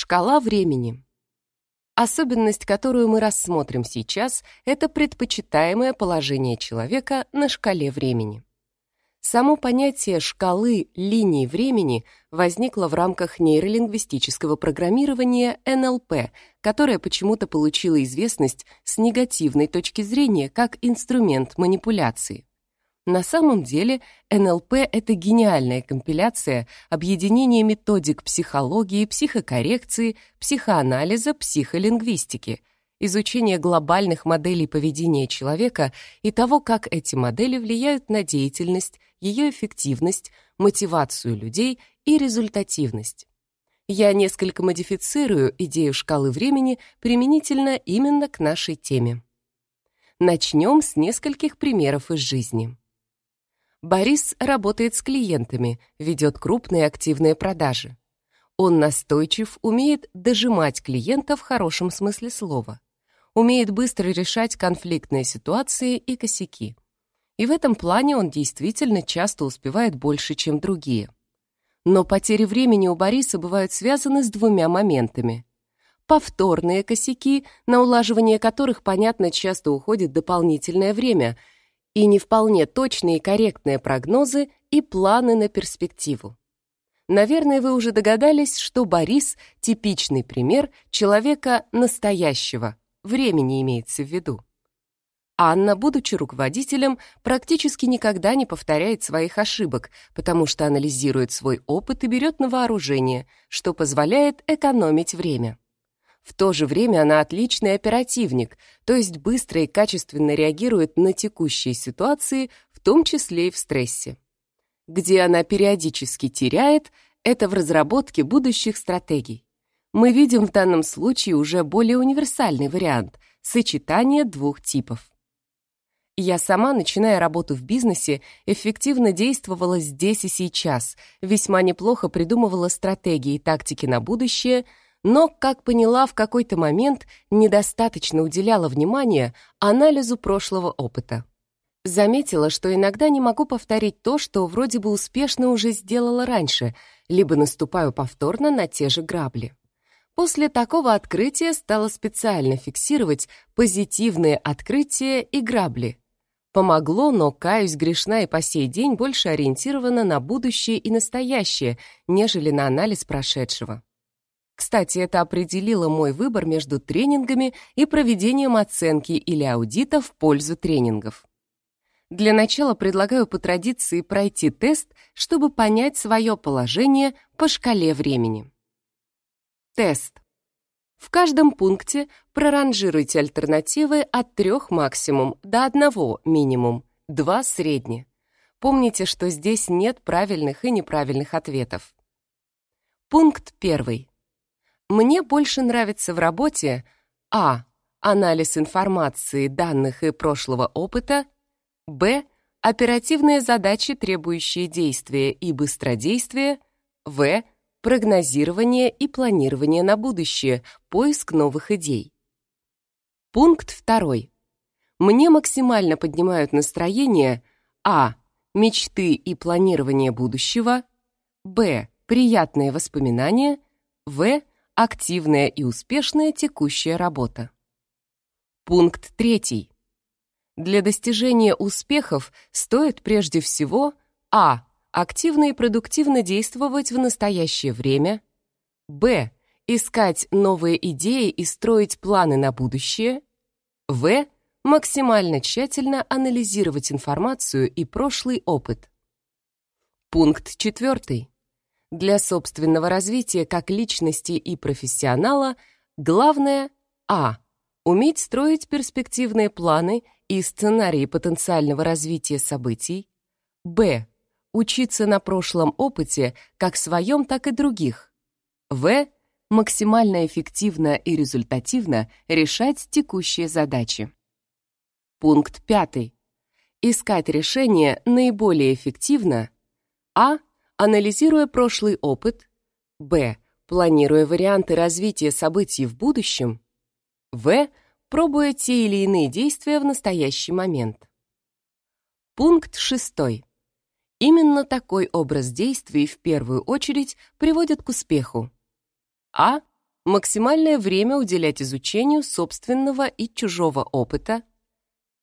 Шкала времени. Особенность, которую мы рассмотрим сейчас, это предпочитаемое положение человека на шкале времени. Само понятие шкалы линий времени возникло в рамках нейролингвистического программирования НЛП, которое почему-то получило известность с негативной точки зрения как инструмент манипуляции. На самом деле НЛП — это гениальная компиляция объединения методик психологии, психокоррекции, психоанализа, психолингвистики, изучения глобальных моделей поведения человека и того, как эти модели влияют на деятельность, ее эффективность, мотивацию людей и результативность. Я несколько модифицирую идею шкалы времени применительно именно к нашей теме. Начнем с нескольких примеров из жизни. Борис работает с клиентами, ведет крупные активные продажи. Он настойчив, умеет дожимать клиента в хорошем смысле слова. Умеет быстро решать конфликтные ситуации и косяки. И в этом плане он действительно часто успевает больше, чем другие. Но потери времени у Бориса бывают связаны с двумя моментами. Повторные косяки, на улаживание которых, понятно, часто уходит дополнительное время — и не вполне точные и корректные прогнозы и планы на перспективу. Наверное, вы уже догадались, что Борис — типичный пример человека настоящего, времени имеется в виду. Анна, будучи руководителем, практически никогда не повторяет своих ошибок, потому что анализирует свой опыт и берет на вооружение, что позволяет экономить время. В то же время она отличный оперативник, то есть быстро и качественно реагирует на текущие ситуации, в том числе и в стрессе. Где она периодически теряет, это в разработке будущих стратегий. Мы видим в данном случае уже более универсальный вариант — сочетание двух типов. Я сама, начиная работу в бизнесе, эффективно действовала здесь и сейчас, весьма неплохо придумывала стратегии и тактики на будущее — но, как поняла, в какой-то момент недостаточно уделяла внимания анализу прошлого опыта. Заметила, что иногда не могу повторить то, что вроде бы успешно уже сделала раньше, либо наступаю повторно на те же грабли. После такого открытия стала специально фиксировать позитивные открытия и грабли. Помогло, но, каюсь, грешна и по сей день больше ориентирована на будущее и настоящее, нежели на анализ прошедшего. Кстати, это определило мой выбор между тренингами и проведением оценки или аудита в пользу тренингов. Для начала предлагаю по традиции пройти тест, чтобы понять свое положение по шкале времени. Тест. В каждом пункте проранжируйте альтернативы от трех максимум до одного минимум, два средне. Помните, что здесь нет правильных и неправильных ответов. Пункт первый. Мне больше нравится в работе а. Анализ информации, данных и прошлого опыта, б. Оперативные задачи, требующие действия и быстродействия, в. Прогнозирование и планирование на будущее, поиск новых идей. Пункт второй. Мне максимально поднимают настроение а. Мечты и планирование будущего, б. Приятные воспоминания, в активная и успешная текущая работа. Пункт третий. Для достижения успехов стоит прежде всего а. активно и продуктивно действовать в настоящее время, б. искать новые идеи и строить планы на будущее, в. максимально тщательно анализировать информацию и прошлый опыт. Пункт четвертый. Для собственного развития как личности и профессионала главное а. Уметь строить перспективные планы и сценарии потенциального развития событий. б. Учиться на прошлом опыте как своем, так и других. в. Максимально эффективно и результативно решать текущие задачи. Пункт пятый. Искать решения наиболее эффективно а анализируя прошлый опыт, б. планируя варианты развития событий в будущем, в. пробуя те или иные действия в настоящий момент. Пункт 6. Именно такой образ действий в первую очередь приводит к успеху. А. Максимальное время уделять изучению собственного и чужого опыта.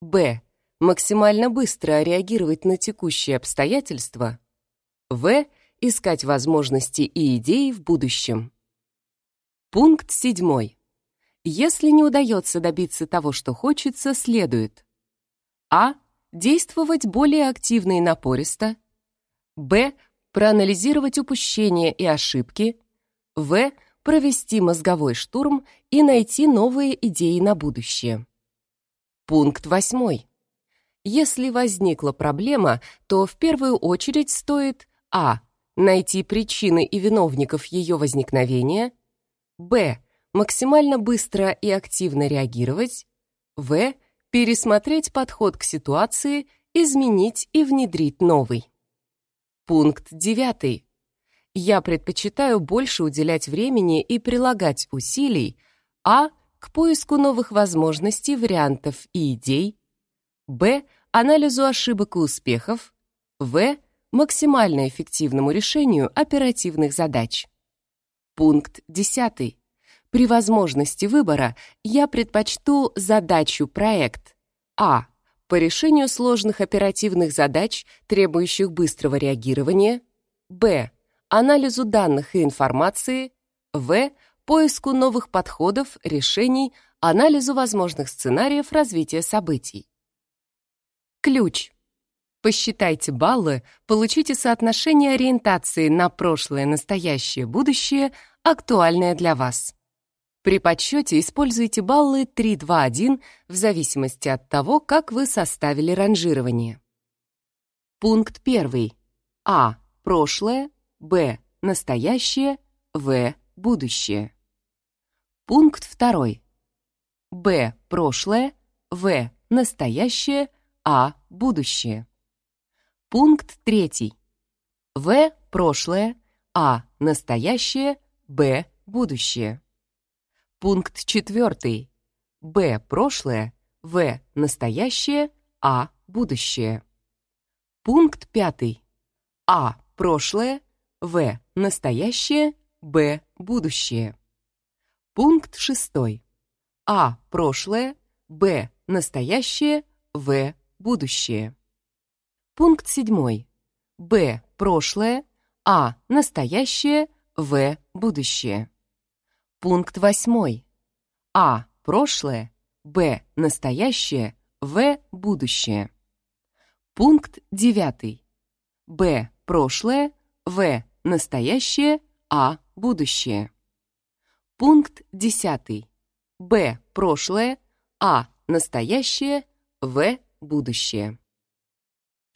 Б. Максимально быстро реагировать на текущие обстоятельства. В. Искать возможности и идеи в будущем. Пункт 7. Если не удается добиться того, что хочется, следует А. Действовать более активно и напористо. Б. Проанализировать упущения и ошибки. В. Провести мозговой штурм и найти новые идеи на будущее. Пункт 8. Если возникла проблема, то в первую очередь стоит А. Найти причины и виновников ее возникновения – Б. Максимально быстро и активно реагировать. В. Пересмотреть подход к ситуации, изменить и внедрить новый. Пункт 9. Я предпочитаю больше уделять времени и прилагать усилий а. к поиску новых возможностей, вариантов и идей, б. анализу ошибок и успехов, в. Максимально эффективному решению оперативных задач. Пункт 10. При возможности выбора я предпочту задачу проект А. По решению сложных оперативных задач, требующих быстрого реагирования. Б. Анализу данных и информации. В. Поиску новых подходов, решений, анализу возможных сценариев развития событий. Ключ. Посчитайте баллы, получите соотношение ориентации на прошлое, настоящее, будущее, актуальное для вас. При подсчете используйте баллы 3, 2, 1 в зависимости от того, как вы составили ранжирование. Пункт 1. А. Прошлое. Б. Настоящее. В. Будущее. Пункт 2. Б. Прошлое. В. Настоящее. А. Будущее. Пункт третий. В. Прошлое. А. Настоящее. Б. Будущее. Пункт четвертый. Б. Прошлое. В. Настоящее. А. Будущее. Пункт пятый. А. Прошлое. В. Настоящее. Б. Будущее. Пункт шестой. А. Прошлое. Б. Настоящее. В. Будущее. Пункт 7. Б. Прошлое. А. Настоящее. В. Будущее. Пункт 8. А. Прошлое. Б. Настоящее. В. Будущее. Пункт 9. Б. Прошлое. В. Настоящее. А. Будущее. Пункт 10. Б. Прошлое. А. Настоящее. В. Будущее.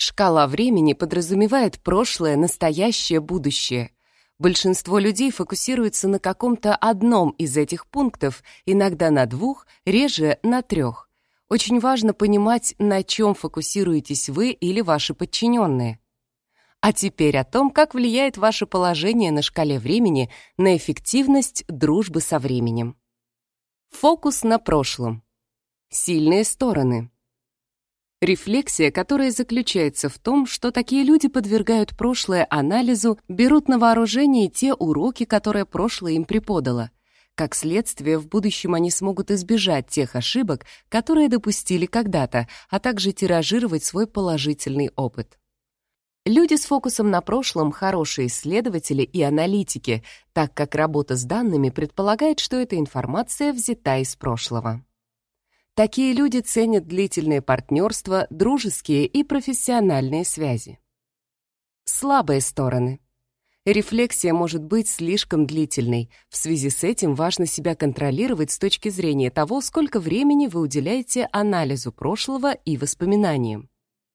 Шкала времени подразумевает прошлое, настоящее, будущее. Большинство людей фокусируется на каком-то одном из этих пунктов, иногда на двух, реже на трех. Очень важно понимать, на чем фокусируетесь вы или ваши подчиненные. А теперь о том, как влияет ваше положение на шкале времени на эффективность дружбы со временем. Фокус на прошлом. Сильные стороны. Рефлексия, которая заключается в том, что такие люди подвергают прошлое анализу, берут на вооружение те уроки, которые прошлое им преподало. Как следствие, в будущем они смогут избежать тех ошибок, которые допустили когда-то, а также тиражировать свой положительный опыт. Люди с фокусом на прошлом — хорошие исследователи и аналитики, так как работа с данными предполагает, что эта информация взята из прошлого. Такие люди ценят длительные партнерства, дружеские и профессиональные связи. Слабые стороны. Рефлексия может быть слишком длительной. В связи с этим важно себя контролировать с точки зрения того, сколько времени вы уделяете анализу прошлого и воспоминаниям.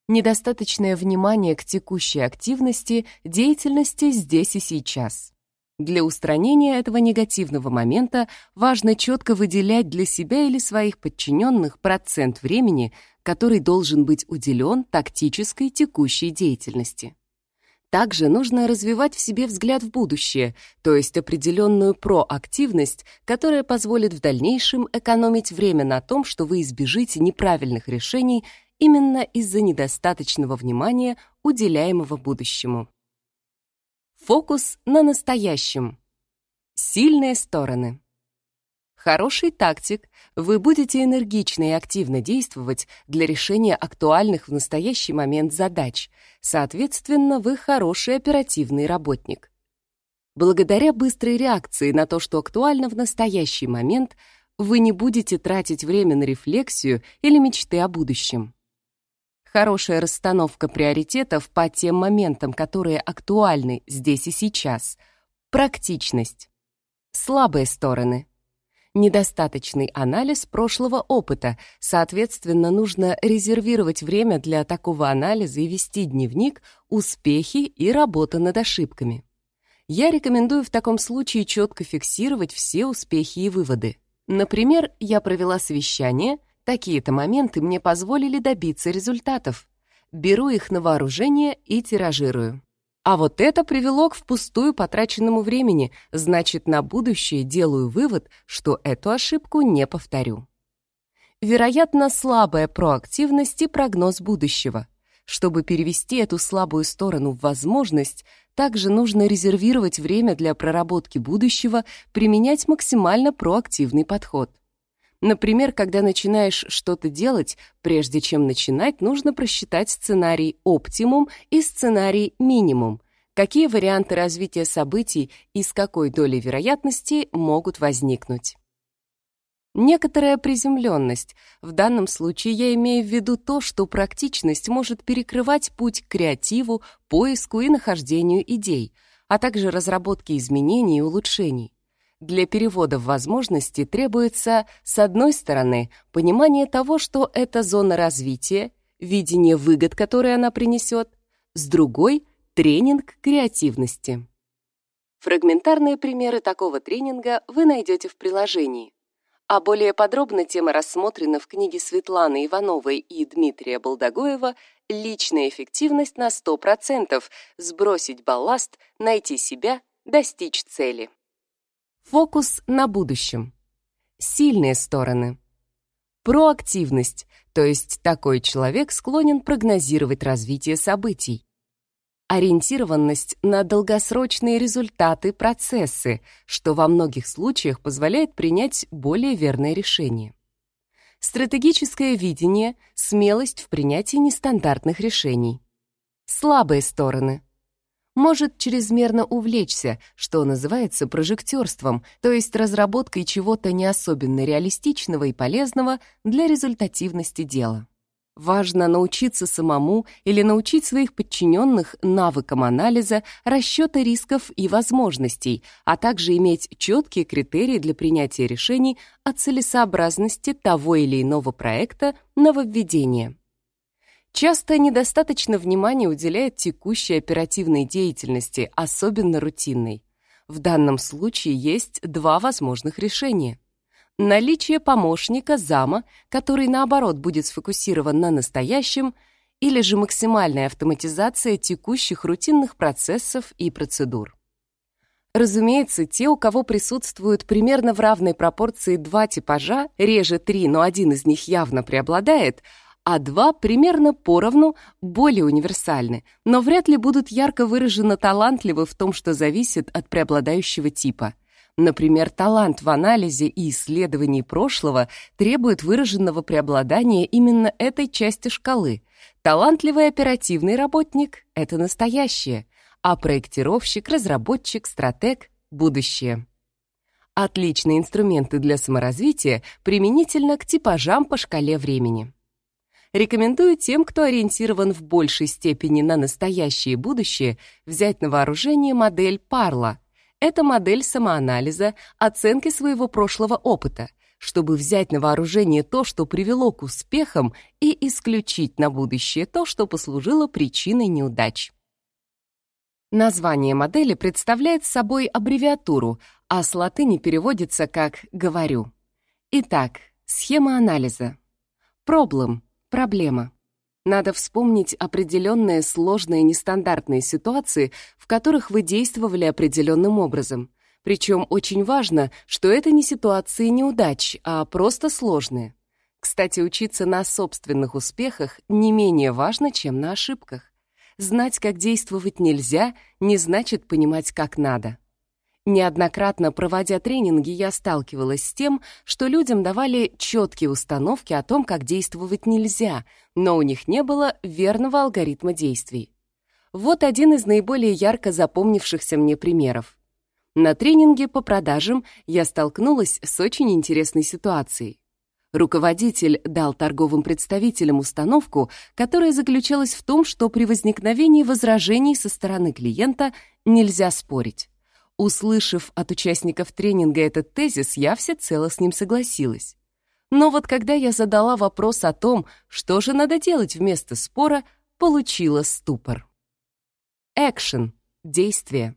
Недостаточное внимание к текущей активности, деятельности здесь и сейчас. Для устранения этого негативного момента важно четко выделять для себя или своих подчиненных процент времени, который должен быть уделен тактической текущей деятельности. Также нужно развивать в себе взгляд в будущее, то есть определенную проактивность, которая позволит в дальнейшем экономить время на том, что вы избежите неправильных решений именно из-за недостаточного внимания, уделяемого будущему. Фокус на настоящем. Сильные стороны. Хороший тактик, вы будете энергично и активно действовать для решения актуальных в настоящий момент задач. Соответственно, вы хороший оперативный работник. Благодаря быстрой реакции на то, что актуально в настоящий момент, вы не будете тратить время на рефлексию или мечты о будущем. Хорошая расстановка приоритетов по тем моментам, которые актуальны здесь и сейчас. Практичность. Слабые стороны. Недостаточный анализ прошлого опыта, соответственно, нужно резервировать время для такого анализа и вести дневник, успехи и работа над ошибками. Я рекомендую в таком случае четко фиксировать все успехи и выводы. Например, я провела совещание, такие-то моменты мне позволили добиться результатов. Беру их на вооружение и тиражирую. А вот это привело к впустую потраченному времени, значит, на будущее делаю вывод, что эту ошибку не повторю. Вероятно, слабая проактивность и прогноз будущего. Чтобы перевести эту слабую сторону в возможность, также нужно резервировать время для проработки будущего, применять максимально проактивный подход. Например, когда начинаешь что-то делать, прежде чем начинать, нужно просчитать сценарий «оптимум» и сценарий «минимум», какие варианты развития событий и с какой долей вероятности могут возникнуть. Некоторая приземленность. В данном случае я имею в виду то, что практичность может перекрывать путь к креативу, поиску и нахождению идей, а также разработке изменений и улучшений. Для перевода в возможности требуется, с одной стороны, понимание того, что это зона развития, видение выгод, которые она принесет, с другой — тренинг креативности. Фрагментарные примеры такого тренинга вы найдете в приложении. А более подробно тема рассмотрена в книге Светланы Ивановой и Дмитрия Балдагоева «Личная эффективность на 100%. Сбросить балласт, найти себя, достичь цели». Фокус на будущем. Сильные стороны. Проактивность, то есть такой человек склонен прогнозировать развитие событий ориентированность на долгосрочные результаты, процессы, что во многих случаях позволяет принять более верное решение. Стратегическое видение, смелость в принятии нестандартных решений. Слабые стороны. Может чрезмерно увлечься, что называется прожектерством, то есть разработкой чего-то не особенно реалистичного и полезного для результативности дела. Важно научиться самому или научить своих подчиненных навыкам анализа, расчета рисков и возможностей, а также иметь четкие критерии для принятия решений о целесообразности того или иного проекта нововведения. Часто недостаточно внимания уделяет текущей оперативной деятельности, особенно рутинной. В данном случае есть два возможных решения наличие помощника, зама, который, наоборот, будет сфокусирован на настоящем, или же максимальная автоматизация текущих рутинных процессов и процедур. Разумеется, те, у кого присутствуют примерно в равной пропорции два типажа, реже три, но один из них явно преобладает, а два примерно поровну более универсальны, но вряд ли будут ярко выраженно талантливы в том, что зависит от преобладающего типа — Например, талант в анализе и исследовании прошлого требует выраженного преобладания именно этой части шкалы. Талантливый оперативный работник — это настоящее, а проектировщик, разработчик, стратег — будущее. Отличные инструменты для саморазвития применительно к типажам по шкале времени. Рекомендую тем, кто ориентирован в большей степени на настоящее и будущее, взять на вооружение модель Парла — это модель самоанализа, оценки своего прошлого опыта, чтобы взять на вооружение то, что привело к успехам, и исключить на будущее то, что послужило причиной неудач. Название модели представляет собой аббревиатуру, а с латыни переводится как «говорю». Итак, схема анализа. Проблем — проблема. Надо вспомнить определенные сложные нестандартные ситуации, в которых вы действовали определенным образом. Причем очень важно, что это не ситуации неудач, а просто сложные. Кстати, учиться на собственных успехах не менее важно, чем на ошибках. Знать, как действовать нельзя, не значит понимать, как надо. Неоднократно проводя тренинги, я сталкивалась с тем, что людям давали четкие установки о том, как действовать нельзя, но у них не было верного алгоритма действий. Вот один из наиболее ярко запомнившихся мне примеров. На тренинге по продажам я столкнулась с очень интересной ситуацией. Руководитель дал торговым представителям установку, которая заключалась в том, что при возникновении возражений со стороны клиента нельзя спорить. Услышав от участников тренинга этот тезис, я всецело с ним согласилась. Но вот когда я задала вопрос о том, что же надо делать вместо спора, получила ступор. Экшен — действие.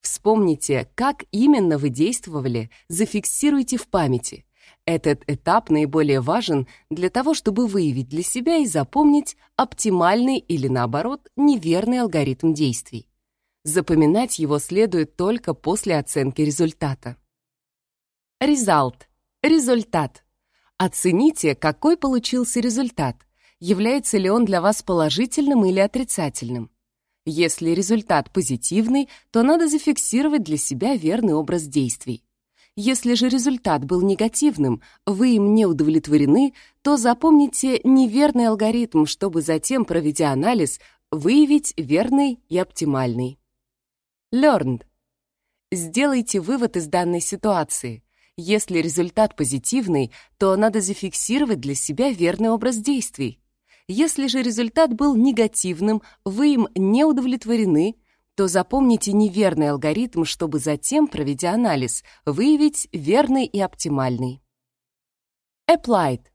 Вспомните, как именно вы действовали, зафиксируйте в памяти. Этот этап наиболее важен для того, чтобы выявить для себя и запомнить оптимальный или, наоборот, неверный алгоритм действий. Запоминать его следует только после оценки результата. Результат. Результат. Оцените, какой получился результат. Является ли он для вас положительным или отрицательным. Если результат позитивный, то надо зафиксировать для себя верный образ действий. Если же результат был негативным, вы им не удовлетворены, то запомните неверный алгоритм, чтобы затем, проведя анализ, выявить верный и оптимальный. Learned. Сделайте вывод из данной ситуации. Если результат позитивный, то надо зафиксировать для себя верный образ действий. Если же результат был негативным, вы им не удовлетворены, то запомните неверный алгоритм, чтобы затем, проведя анализ, выявить верный и оптимальный. Applied.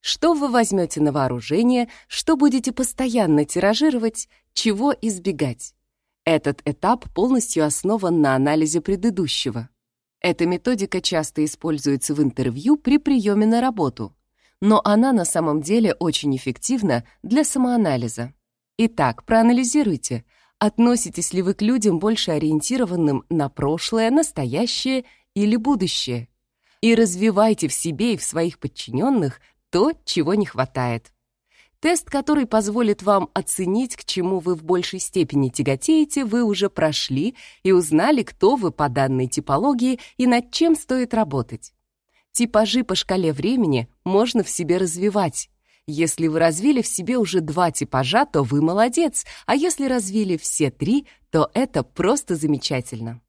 Что вы возьмете на вооружение, что будете постоянно тиражировать, чего избегать? Этот этап полностью основан на анализе предыдущего. Эта методика часто используется в интервью при приеме на работу, но она на самом деле очень эффективна для самоанализа. Итак, проанализируйте, относитесь ли вы к людям больше ориентированным на прошлое, настоящее или будущее, и развивайте в себе и в своих подчиненных то, чего не хватает. Тест, который позволит вам оценить, к чему вы в большей степени тяготеете, вы уже прошли и узнали, кто вы по данной типологии и над чем стоит работать. Типажи по шкале времени можно в себе развивать. Если вы развили в себе уже два типажа, то вы молодец, а если развили все три, то это просто замечательно.